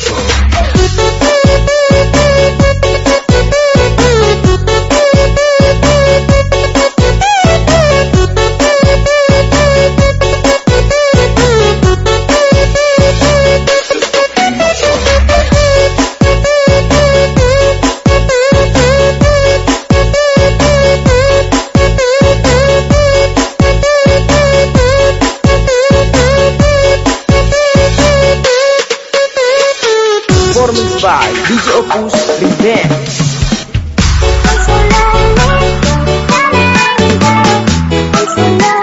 for. performance by DJ Opus Remix. I'm so